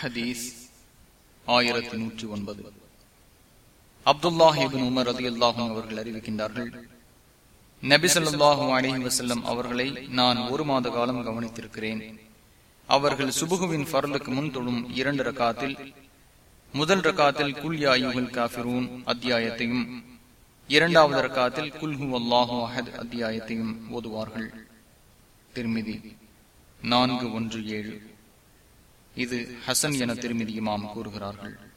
ஹதீஸ் ஆயிரத்தி நூற்றி ஒன்பது. அப்துல்லாஹிபின் உமர் அதி அல்லாஹும் அவர்கள் அறிவிக்கின்றார்கள் நபிசல்லாஹு அலஹி வசல்லம் அவர்களை நான் ஒரு மாத காலம் கவனித்திருக்கிறேன். அவர்கள் சுபுகுவின் பரலுக்கு முன் தொழும் இரண்டு ரகாத்தில் முதல் ரகாத்தில் குல்யாயுகள் காபிரூன் அத்தியாயத்தையும் இரண்டாவது ரகாத்தில் குல்ஹு அல்லாஹு அஹத் அத்தியாயத்தையும் ஓதுவார்கள். திருமிதி நான்கு ஒன்று ஏழு. இது ஹசன் என திருமிதியுமாம் கூறுகிறார்கள்.